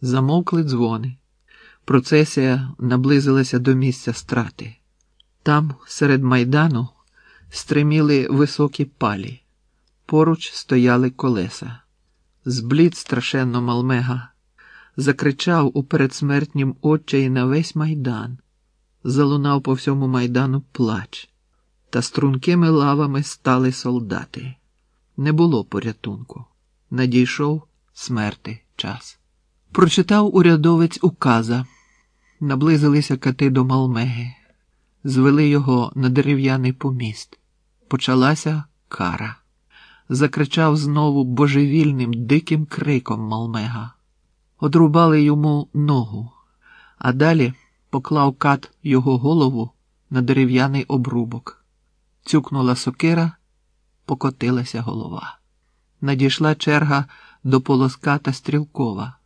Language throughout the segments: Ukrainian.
Замовкли дзвони. Процесія наблизилася до місця страти. Там, серед майдану, стриміли високі палі, поруч стояли колеса. Зблід страшенно Малмега, закричав у передсмертнім отчаї на весь майдан, залунав по всьому майдану плач, та стрункими лавами стали солдати. Не було порятунку. Надійшов смерти час. Прочитав урядовець указа, наблизилися кати до Малмеги, звели його на дерев'яний поміст. Почалася кара. Закричав знову божевільним, диким криком Малмега. Одрубали йому ногу, а далі поклав кат його голову на дерев'яний обрубок. Цюкнула сокира, покотилася голова. Надійшла черга до полоска та стрілкова.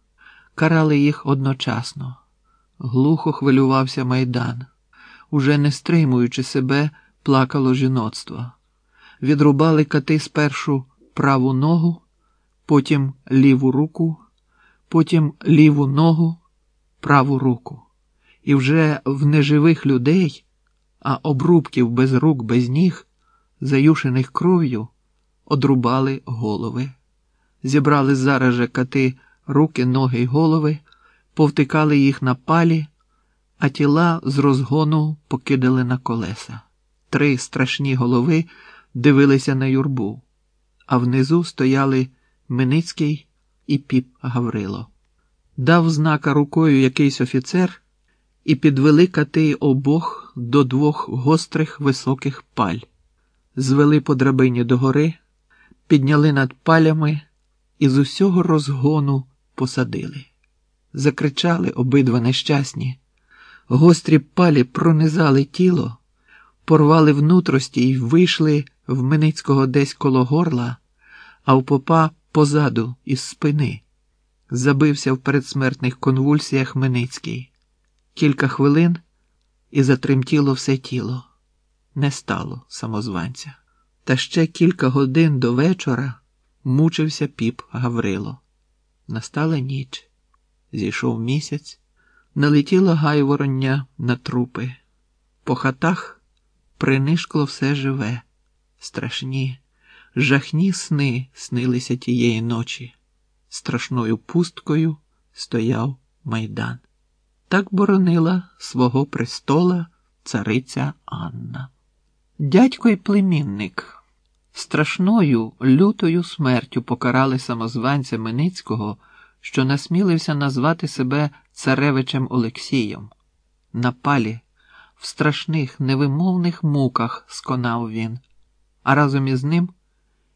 Карали їх одночасно. Глухо хвилювався майдан. Уже не стримуючи себе, плакало жіноцтво. Відрубали кати спершу праву ногу, потім ліву руку, потім ліву ногу, праву руку. І вже в неживих людей, а обрубків без рук, без ніг, заюшених кров'ю, одрубали голови. Зібрали зараз же кати руки, ноги й голови, повтикали їх на палі, а тіла з розгону покидали на колеса. Три страшні голови дивилися на юрбу, а внизу стояли Миницький і піп Гаврило. Дав знака рукою якийсь офіцер і підвели кати обох до двох гострих високих паль, звели по драбині догори, підняли над палями і з усього розгону посадили. Закричали обидва нещасні. Гострі палі пронизали тіло, порвали внутрості й вийшли в Миницького десь коло горла, а в попа позаду із спини. Забився в передсмертних конвульсіях Миницький. Кілька хвилин і затремтіло все тіло. Не стало самозванця. Та ще кілька годин до вечора мучився піп Гаврило. Настала ніч, зійшов місяць, налетіло гайвороння на трупи. По хатах принишкло все живе, страшні, жахні сни снилися тієї ночі. Страшною пусткою стояв майдан. Так боронила свого престола цариця Анна. Дядько й племінник. Страшною лютою смертю покарали самозванця Миницького, що насмілився назвати себе царевичем Олексієм. На палі, в страшних невимовних муках сконав він, а разом із ним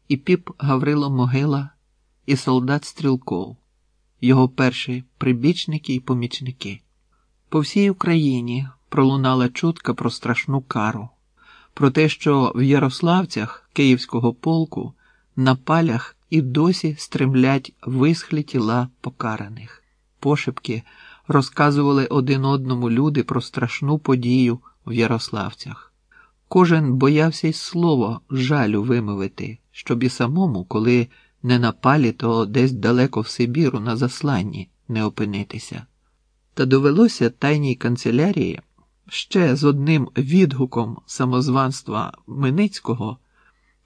і піп Гаврило Могила, і солдат Стрілков, його перші прибічники і помічники. По всій Україні пролунала чутка про страшну кару про те, що в Ярославцях Київського полку на палях і досі стремлять висхлі тіла покараних. Пошепки розказували один одному люди про страшну подію в Ярославцях. Кожен боявся й слово жалю вимовити, щоб і самому, коли не на палі, то десь далеко в Сибіру на засланні не опинитися. Та довелося тайній канцелярії ще з одним відгуком самозванства Миницького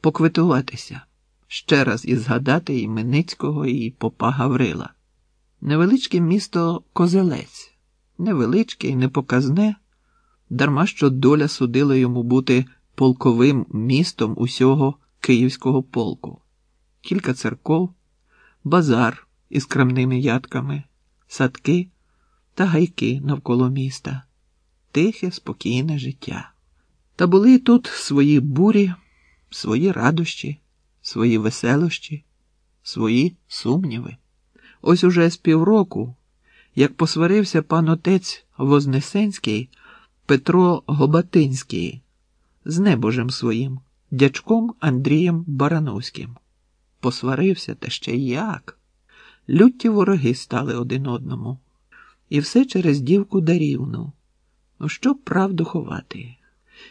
поквитуватися, ще раз і згадати і Миницького, і попа Гаврила. Невеличке місто Козелець, невеличке і непоказне, дарма що доля судила йому бути полковим містом усього Київського полку, кілька церков, базар із крамними ядками, садки та гайки навколо міста тихе, спокійне життя. Та були тут свої бурі, свої радощі, свої веселощі, свої сумніви. Ось уже з півроку, як посварився пан отець Вознесенський Петро Гобатинський з небожем своїм, дячком Андрієм Барановським. Посварився та ще як. Лютті вороги стали один одному. І все через дівку Дарівну. Ну, що правду ховати?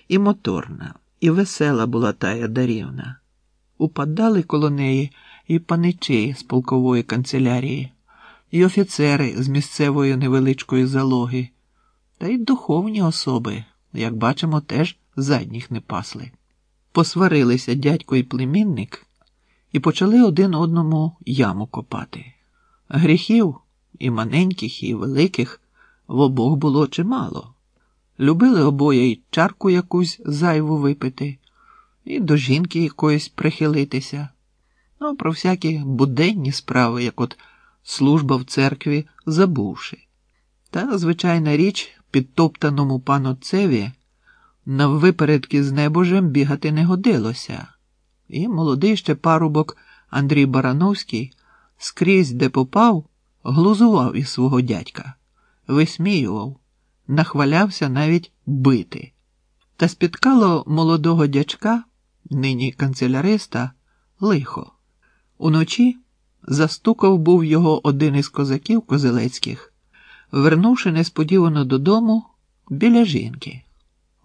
І моторна, і весела була тая Дарівна. Упадали коло неї і паничі з полкової канцелярії, і офіцери з місцевої невеличкої залоги, та й духовні особи, як бачимо, теж задніх не пасли. Посварилися дядько і племінник і почали один одному яму копати. Гріхів і маленьких, і великих в обох було чимало. Любили обоє й чарку якусь зайву випити, і до жінки якоїсь прихилитися. Ну, про всякі буденні справи, як от служба в церкві, забувши. Та, звичайна річ, підтоптаному панотцеві наввипередки з небожем бігати не годилося, і молодий ще парубок Андрій Барановський скрізь, де попав, глузував із свого дядька, висміював, нахвалявся навіть бити. Та спіткало молодого дячка, нині канцеляриста, лихо. Уночі застукав був його один із козаків козелецьких, вернувши несподівано додому біля жінки.